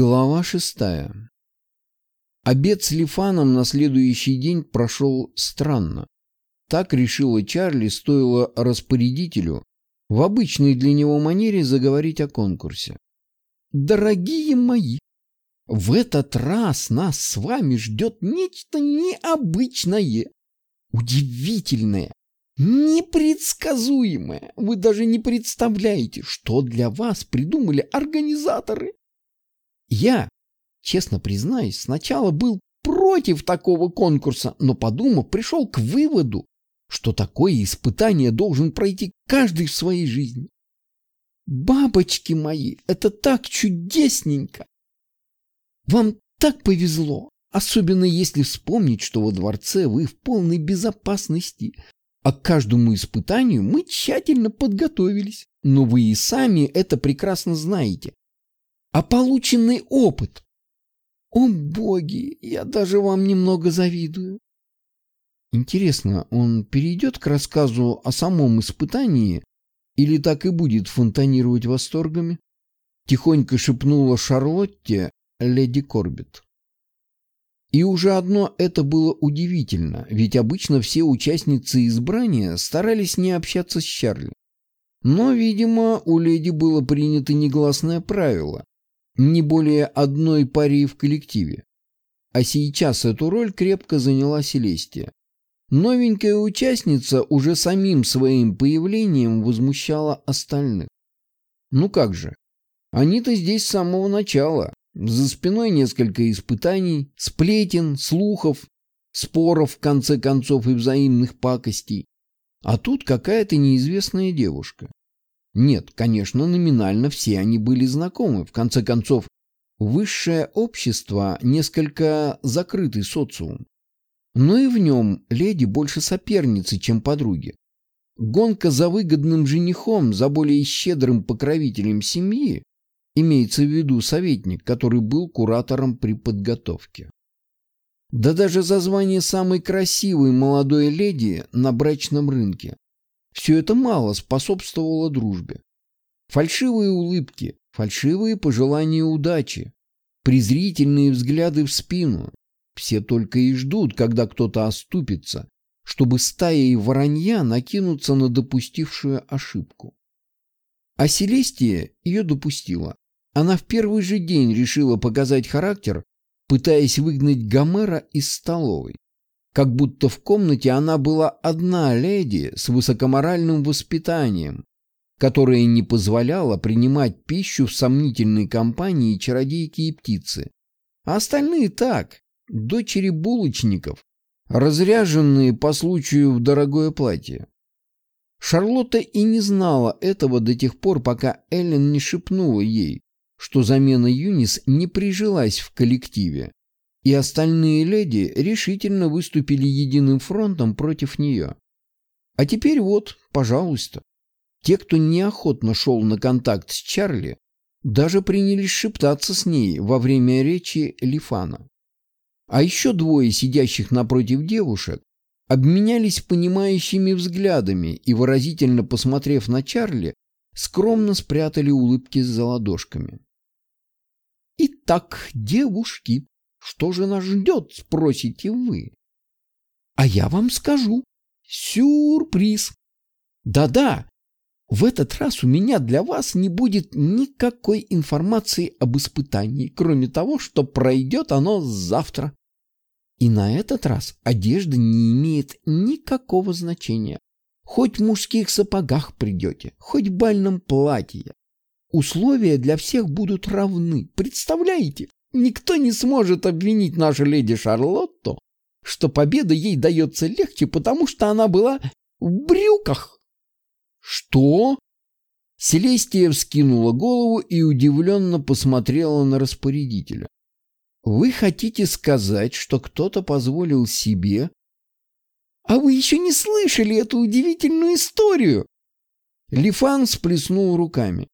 Глава шестая. Обед с Лифаном на следующий день прошел странно. Так решила Чарли, стоило распорядителю в обычной для него манере заговорить о конкурсе. «Дорогие мои, в этот раз нас с вами ждет нечто необычное, удивительное, непредсказуемое. Вы даже не представляете, что для вас придумали организаторы. Я, честно признаюсь, сначала был против такого конкурса, но подумав, пришел к выводу, что такое испытание должен пройти каждый в своей жизни. Бабочки мои, это так чудесненько! Вам так повезло, особенно если вспомнить, что во дворце вы в полной безопасности, а к каждому испытанию мы тщательно подготовились. Но вы и сами это прекрасно знаете а полученный опыт. О, боги, я даже вам немного завидую. Интересно, он перейдет к рассказу о самом испытании или так и будет фонтанировать восторгами? Тихонько шепнула Шарлотте леди Корбет. И уже одно это было удивительно, ведь обычно все участницы избрания старались не общаться с Чарли. Но, видимо, у леди было принято негласное правило не более одной парии в коллективе. А сейчас эту роль крепко заняла Селестия. Новенькая участница уже самим своим появлением возмущала остальных. Ну как же, они-то здесь с самого начала. За спиной несколько испытаний, сплетен, слухов, споров, в конце концов, и взаимных пакостей. А тут какая-то неизвестная девушка. Нет, конечно, номинально все они были знакомы. В конце концов, высшее общество несколько закрытый социум. Но и в нем леди больше соперницы, чем подруги. Гонка за выгодным женихом, за более щедрым покровителем семьи, имеется в виду советник, который был куратором при подготовке. Да даже за звание самой красивой молодой леди на брачном рынке все это мало способствовало дружбе. Фальшивые улыбки, фальшивые пожелания удачи, презрительные взгляды в спину. Все только и ждут, когда кто-то оступится, чтобы стая воронья накинуться на допустившую ошибку. А Селестия ее допустила. Она в первый же день решила показать характер, пытаясь выгнать Гомера из столовой как будто в комнате она была одна леди с высокоморальным воспитанием, которая не позволяла принимать пищу в сомнительной компании чародейки и птицы. А остальные так, дочери булочников, разряженные по случаю в дорогое платье. Шарлотта и не знала этого до тех пор, пока Эллен не шепнула ей, что замена Юнис не прижилась в коллективе, и остальные леди решительно выступили единым фронтом против нее. А теперь вот, пожалуйста, те, кто неохотно шел на контакт с Чарли, даже принялись шептаться с ней во время речи Лифана. А еще двое сидящих напротив девушек обменялись понимающими взглядами и, выразительно посмотрев на Чарли, скромно спрятали улыбки за ладошками. «Итак, девушки», что же нас ждет, спросите вы? А я вам скажу. Сюрприз. Да-да, в этот раз у меня для вас не будет никакой информации об испытании, кроме того, что пройдет оно завтра. И на этот раз одежда не имеет никакого значения. Хоть в мужских сапогах придете, хоть в бальном платье. Условия для всех будут равны. Представляете? Никто не сможет обвинить нашу леди Шарлотту, что победа ей дается легче, потому что она была в брюках. Что? Селестия вскинула голову и удивленно посмотрела на распорядителя. Вы хотите сказать, что кто-то позволил себе... А вы еще не слышали эту удивительную историю? Лифан сплеснул руками.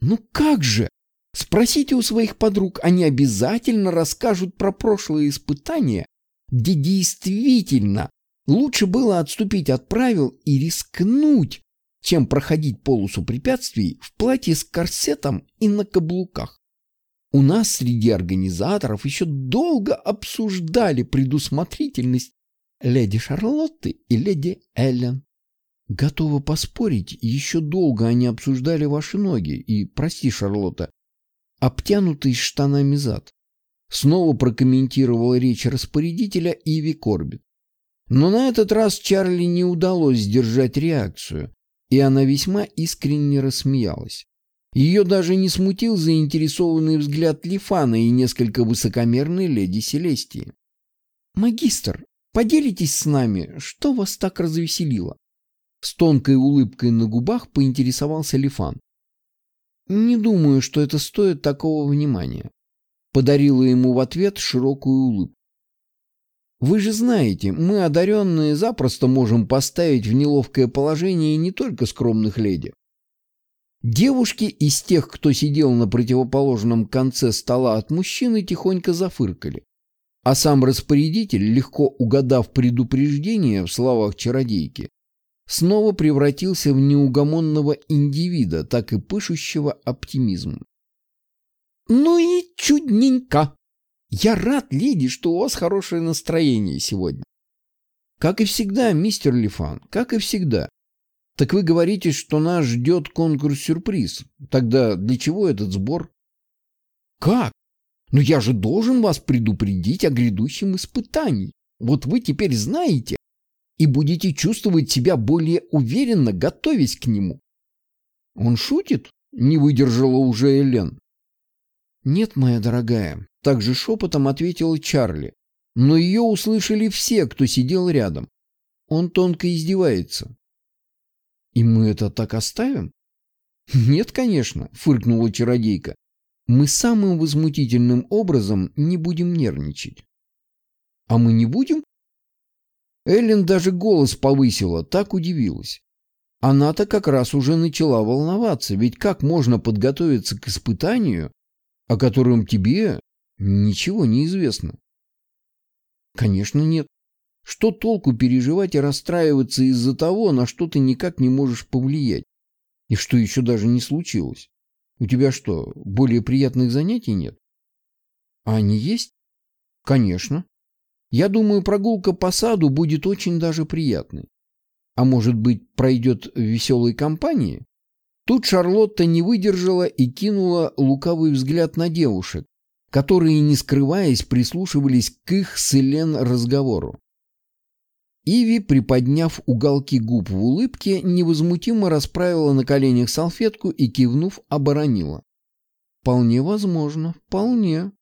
Ну как же? Спросите у своих подруг, они обязательно расскажут про прошлые испытания, где действительно лучше было отступить от правил и рискнуть, чем проходить полосу препятствий в платье с корсетом и на каблуках. У нас среди организаторов еще долго обсуждали предусмотрительность леди Шарлотты и леди Эллен. Готова поспорить, еще долго они обсуждали ваши ноги и, прости, Шарлотта, обтянутый штанами зад. Снова прокомментировала речь распорядителя Иви Корбит. Но на этот раз Чарли не удалось сдержать реакцию, и она весьма искренне рассмеялась. Ее даже не смутил заинтересованный взгляд Лифана и несколько высокомерной леди Селестии. «Магистр, поделитесь с нами, что вас так развеселило?» С тонкой улыбкой на губах поинтересовался Лифан. «Не думаю, что это стоит такого внимания», — подарила ему в ответ широкую улыбку. «Вы же знаете, мы, одаренные, запросто можем поставить в неловкое положение не только скромных леди, Девушки из тех, кто сидел на противоположном конце стола от мужчины, тихонько зафыркали. А сам распорядитель, легко угадав предупреждение в словах чародейки, снова превратился в неугомонного индивида, так и пышущего оптимизмом. «Ну и чудненько! Я рад, леди, что у вас хорошее настроение сегодня». «Как и всегда, мистер Лифан, как и всегда. Так вы говорите, что нас ждет конкурс-сюрприз. Тогда для чего этот сбор? Как? Но я же должен вас предупредить о грядущем испытании. Вот вы теперь знаете и будете чувствовать себя более уверенно, готовясь к нему. Он шутит? Не выдержала уже Элен. Нет, моя дорогая, также шепотом ответила Чарли. Но ее услышали все, кто сидел рядом. Он тонко издевается. И мы это так оставим? Нет, конечно, фыркнула чародейка. Мы самым возмутительным образом не будем нервничать. А мы не будем? Эллен даже голос повысила, так удивилась. Она-то как раз уже начала волноваться, ведь как можно подготовиться к испытанию, о котором тебе ничего не известно? Конечно, нет. Что толку переживать и расстраиваться из-за того, на что ты никак не можешь повлиять? И что еще даже не случилось? У тебя что, более приятных занятий нет? А они есть? Конечно. Я думаю, прогулка по саду будет очень даже приятной. А может быть, пройдет в веселой компании? Тут Шарлотта не выдержала и кинула лукавый взгляд на девушек, которые, не скрываясь, прислушивались к их с Элен разговору. Иви, приподняв уголки губ в улыбке, невозмутимо расправила на коленях салфетку и, кивнув, оборонила. «Вполне возможно, вполне».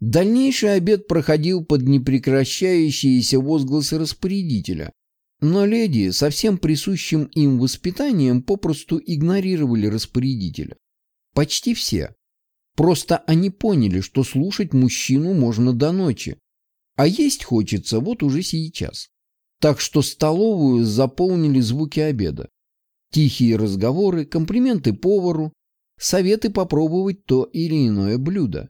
Дальнейший обед проходил под непрекращающиеся возгласы распорядителя, но леди со всем присущим им воспитанием попросту игнорировали распорядителя. Почти все. Просто они поняли, что слушать мужчину можно до ночи, а есть хочется вот уже сейчас. Так что столовую заполнили звуки обеда. Тихие разговоры, комплименты повару, советы попробовать то или иное блюдо.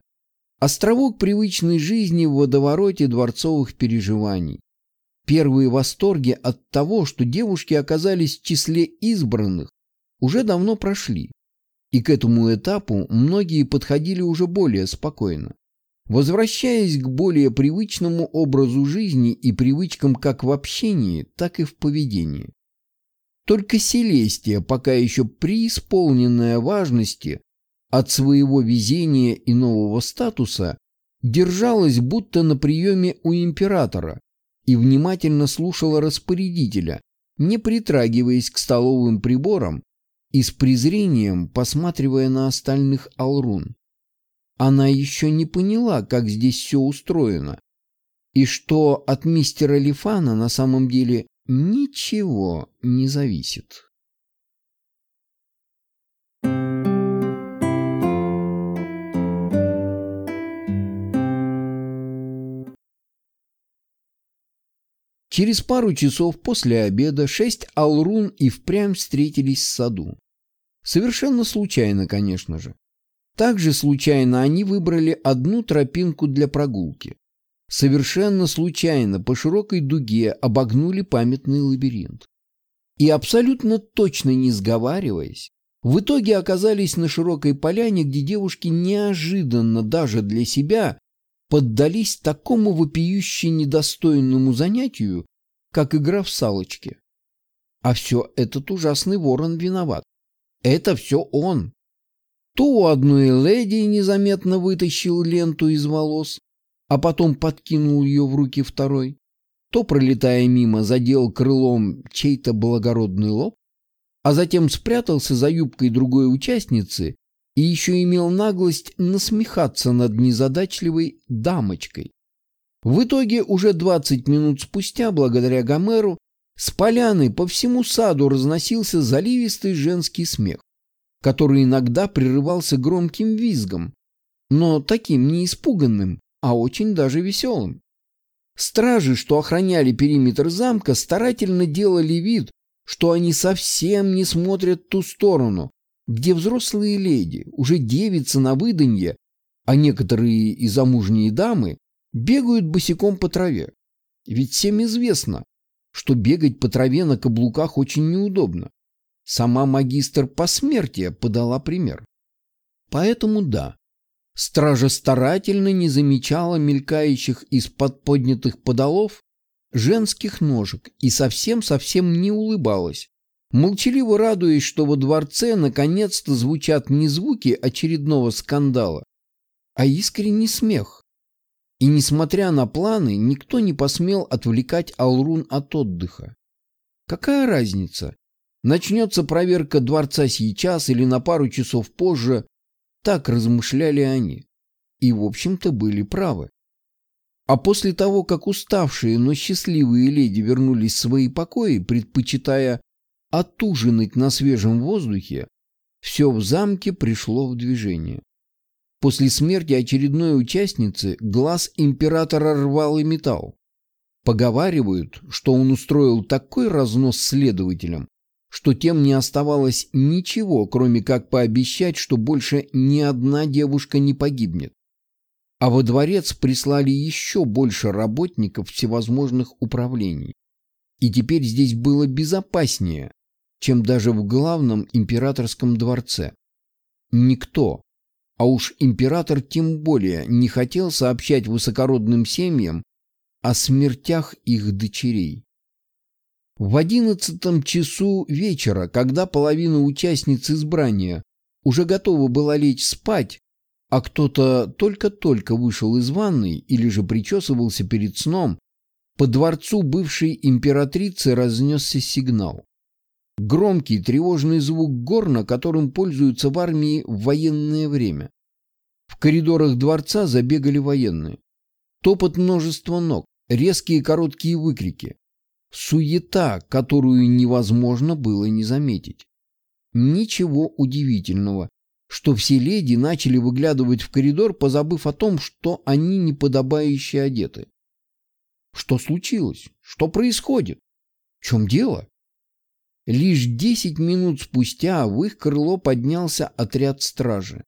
Островок привычной жизни в водовороте дворцовых переживаний. Первые восторги от того, что девушки оказались в числе избранных, уже давно прошли. И к этому этапу многие подходили уже более спокойно возвращаясь к более привычному образу жизни и привычкам как в общении, так и в поведении. Только Селестия, пока еще преисполненная важности от своего везения и нового статуса, держалась будто на приеме у императора и внимательно слушала распорядителя, не притрагиваясь к столовым приборам и с презрением посматривая на остальных алрун. Она еще не поняла, как здесь все устроено, и что от мистера Лифана на самом деле ничего не зависит. Через пару часов после обеда шесть Алрун и впрямь встретились в саду. Совершенно случайно, конечно же. Также случайно они выбрали одну тропинку для прогулки. Совершенно случайно по широкой дуге обогнули памятный лабиринт. И абсолютно точно не сговариваясь, в итоге оказались на широкой поляне, где девушки неожиданно даже для себя поддались такому вопиюще недостойному занятию, как игра в салочки. А все этот ужасный ворон виноват. Это все он. То у одной леди незаметно вытащил ленту из волос, а потом подкинул ее в руки второй, то, пролетая мимо, задел крылом чей-то благородный лоб, а затем спрятался за юбкой другой участницы и еще имел наглость насмехаться над незадачливой дамочкой. В итоге уже 20 минут спустя, благодаря Гомеру, с поляны по всему саду разносился заливистый женский смех, который иногда прерывался громким визгом, но таким не испуганным, а очень даже веселым. Стражи, что охраняли периметр замка, старательно делали вид, что они совсем не смотрят ту сторону, где взрослые леди, уже девицы на выданье, а некоторые и замужние дамы, бегают босиком по траве. Ведь всем известно, что бегать по траве на каблуках очень неудобно. Сама магистр посмертия подала пример. Поэтому да, стража старательно не замечала мелькающих из-под поднятых подолов женских ножек и совсем-совсем не улыбалась, молчаливо радуясь, что во дворце наконец-то звучат не звуки очередного скандала, а искренний смех. И несмотря на планы, никто не посмел отвлекать Алрун от отдыха. Какая разница, начнется проверка дворца сейчас или на пару часов позже, так размышляли они. И, в общем-то, были правы. А после того, как уставшие, но счастливые леди вернулись в свои покои, предпочитая отужинать на свежем воздухе, все в замке пришло в движение. После смерти очередной участницы глаз императора рвал и металл. Поговаривают, что он устроил такой разнос следователям, что тем не оставалось ничего, кроме как пообещать, что больше ни одна девушка не погибнет а во дворец прислали еще больше работников всевозможных управлений. И теперь здесь было безопаснее, чем даже в главном императорском дворце. Никто, а уж император тем более, не хотел сообщать высокородным семьям о смертях их дочерей. В одиннадцатом часу вечера, когда половина участниц избрания уже готова была лечь спать, а кто-то только-только вышел из ванной или же причесывался перед сном, по дворцу бывшей императрицы разнесся сигнал. Громкий тревожный звук горна, которым пользуются в армии в военное время. В коридорах дворца забегали военные. Топот множества ног, резкие короткие выкрики. Суета, которую невозможно было не заметить. Ничего удивительного, что все леди начали выглядывать в коридор, позабыв о том, что они неподобающе одеты. Что случилось? Что происходит? В чем дело? Лишь десять минут спустя в их крыло поднялся отряд стражи.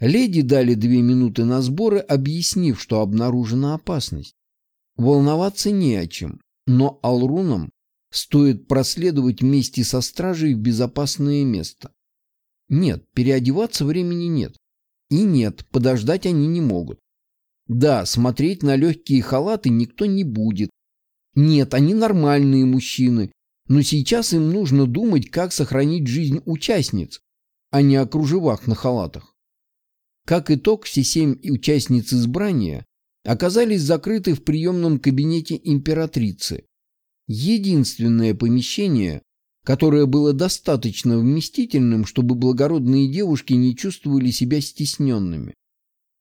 Леди дали две минуты на сборы, объяснив, что обнаружена опасность. Волноваться не о чем, но Алрунам стоит проследовать вместе со стражей в безопасное место. Нет, переодеваться времени нет. И нет, подождать они не могут. Да, смотреть на легкие халаты никто не будет. Нет, они нормальные мужчины, но сейчас им нужно думать, как сохранить жизнь участниц, а не о кружевах на халатах. Как итог, все семь участниц избрания оказались закрыты в приемном кабинете императрицы. Единственное помещение, которое было достаточно вместительным, чтобы благородные девушки не чувствовали себя стесненными.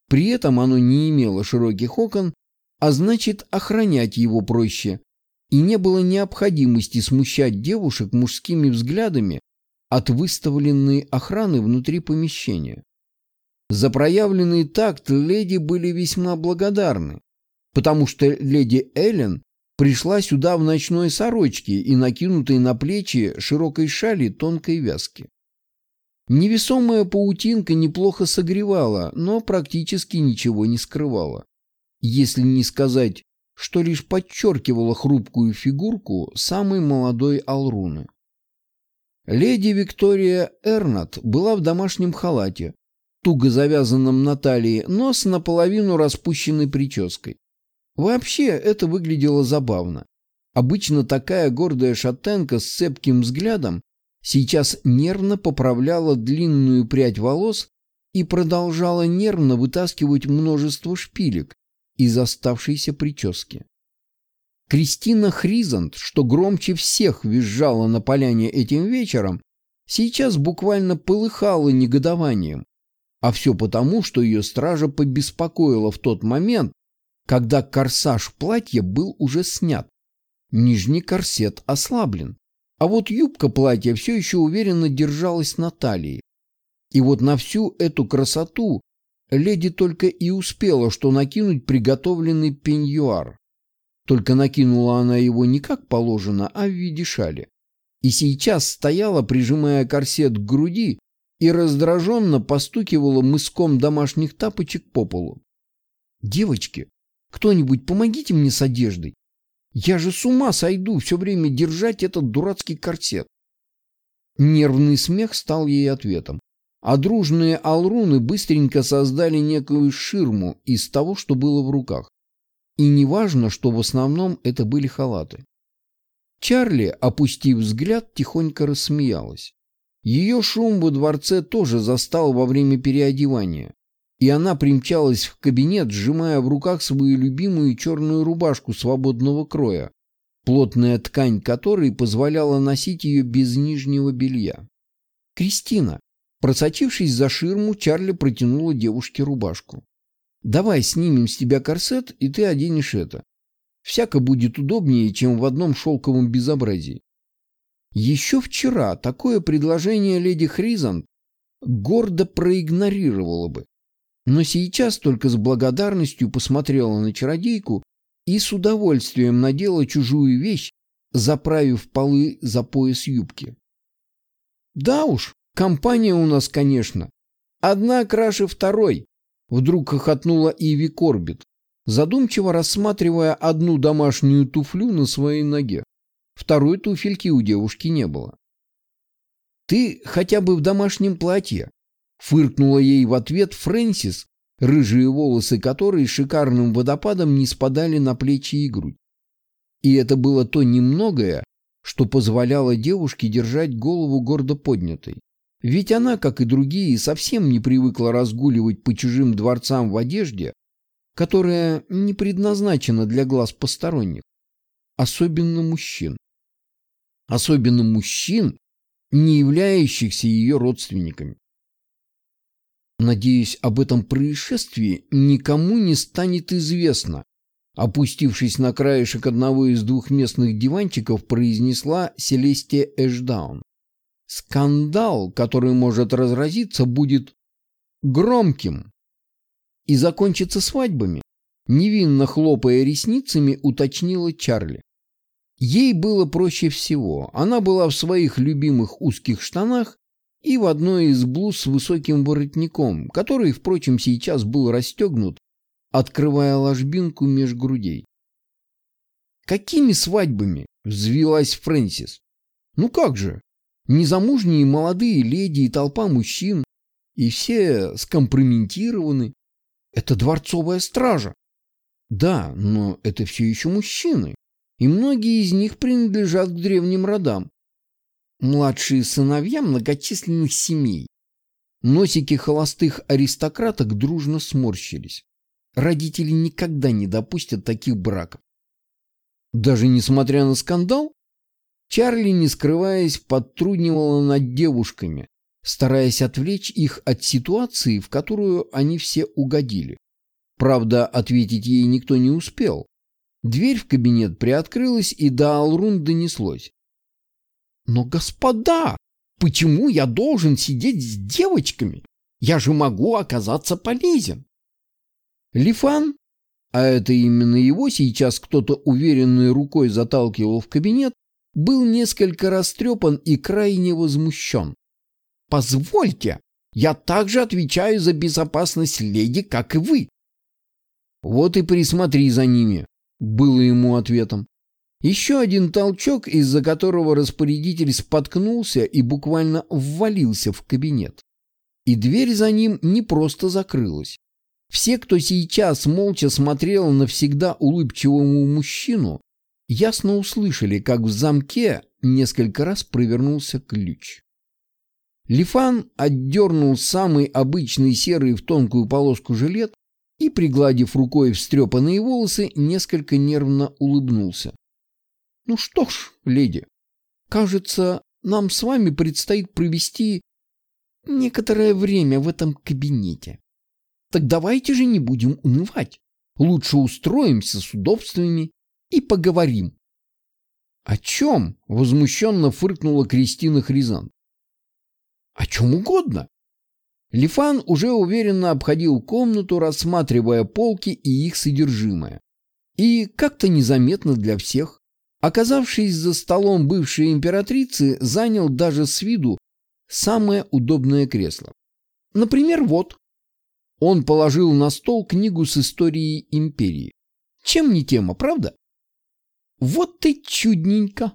При этом оно не имело широких окон, а значит охранять его проще, и не было необходимости смущать девушек мужскими взглядами от выставленной охраны внутри помещения. За проявленный такт леди были весьма благодарны, потому что леди Эллен пришла сюда в ночной сорочке и накинутой на плечи широкой шали тонкой вязки. Невесомая паутинка неплохо согревала, но практически ничего не скрывала. Если не сказать, что лишь подчеркивала хрупкую фигурку самой молодой Алруны. Леди Виктория Эрнат была в домашнем халате, туго завязанном на талии, но с наполовину распущенной прической. Вообще это выглядело забавно. Обычно такая гордая шатенка с цепким взглядом сейчас нервно поправляла длинную прядь волос и продолжала нервно вытаскивать множество шпилек из оставшейся прически. Кристина Хризант, что громче всех визжала на поляне этим вечером, сейчас буквально полыхала негодованием. А все потому, что ее стража побеспокоила в тот момент, когда корсаж платья был уже снят. Нижний корсет ослаблен, а вот юбка платья все еще уверенно держалась на талии. И вот на всю эту красоту леди только и успела, что накинуть приготовленный пеньюар. Только накинула она его не как положено, а в виде шали. И сейчас стояла, прижимая корсет к груди, и раздраженно постукивала мыском домашних тапочек по полу. «Девочки, кто-нибудь помогите мне с одеждой. Я же с ума сойду все время держать этот дурацкий корсет». Нервный смех стал ей ответом, а дружные алруны быстренько создали некую ширму из того, что было в руках. И не важно, что в основном это были халаты. Чарли, опустив взгляд, тихонько рассмеялась. Ее шум во дворце тоже застал во время переодевания, и она примчалась в кабинет, сжимая в руках свою любимую черную рубашку свободного кроя, плотная ткань которой позволяла носить ее без нижнего белья. «Кристина!» Просочившись за ширму, Чарли протянула девушке рубашку. Давай снимем с тебя корсет, и ты оденешь это. Всяко будет удобнее, чем в одном шелковом безобразии. Еще вчера такое предложение леди Хризант гордо проигнорировала бы. Но сейчас только с благодарностью посмотрела на чародейку и с удовольствием надела чужую вещь, заправив полы за пояс юбки. Да уж, компания у нас, конечно. Одна краше второй, Вдруг хохотнула Иви Корбит, задумчиво рассматривая одну домашнюю туфлю на своей ноге. Второй туфельки у девушки не было. «Ты хотя бы в домашнем платье?» Фыркнула ей в ответ Фрэнсис, рыжие волосы которой шикарным водопадом не спадали на плечи и грудь. И это было то немногое, что позволяло девушке держать голову гордо поднятой. Ведь она, как и другие, совсем не привыкла разгуливать по чужим дворцам в одежде, которая не предназначена для глаз посторонних, особенно мужчин. Особенно мужчин, не являющихся ее родственниками. Надеюсь, об этом происшествии никому не станет известно. Опустившись на краешек одного из двухместных диванчиков, произнесла Селестия Эшдаун. Скандал, который может разразиться, будет громким и закончится свадьбами. Невинно хлопая ресницами, уточнила Чарли. Ей было проще всего. Она была в своих любимых узких штанах и в одной из блуз с высоким воротником, который, впрочем, сейчас был расстегнут, открывая ложбинку меж грудей. «Какими свадьбами?» — взвилась Фрэнсис. «Ну как же? Незамужние молодые леди и толпа мужчин, и все скомпрометированы. Это дворцовая стража. Да, но это все еще мужчины, и многие из них принадлежат к древним родам. Младшие сыновья многочисленных семей. Носики холостых аристократок дружно сморщились. Родители никогда не допустят таких браков. Даже несмотря на скандал, Чарли, не скрываясь, подтруднивала над девушками, стараясь отвлечь их от ситуации, в которую они все угодили. Правда, ответить ей никто не успел. Дверь в кабинет приоткрылась, и до Алрун донеслось. «Но, господа, почему я должен сидеть с девочками? Я же могу оказаться полезен!» Лифан, а это именно его сейчас кто-то уверенной рукой заталкивал в кабинет, был несколько растрепан и крайне возмущен. «Позвольте, я также отвечаю за безопасность леди, как и вы». «Вот и присмотри за ними», — было ему ответом. Еще один толчок, из-за которого распорядитель споткнулся и буквально ввалился в кабинет. И дверь за ним не просто закрылась. Все, кто сейчас молча смотрел на всегда улыбчивому мужчину, ясно услышали, как в замке несколько раз провернулся ключ. Лифан отдернул самый обычный серый в тонкую полоску жилет и, пригладив рукой встрепанные волосы, несколько нервно улыбнулся. «Ну что ж, леди, кажется, нам с вами предстоит провести некоторое время в этом кабинете. Так давайте же не будем унывать. Лучше устроимся с удобствами и поговорим». «О чем?» — возмущенно фыркнула Кристина Хризан. «О чем угодно. Лифан уже уверенно обходил комнату, рассматривая полки и их содержимое. И как-то незаметно для всех, оказавшись за столом бывшей императрицы, занял даже с виду самое удобное кресло. Например, вот. Он положил на стол книгу с историей империи. Чем не тема, правда? Вот ты чудненько.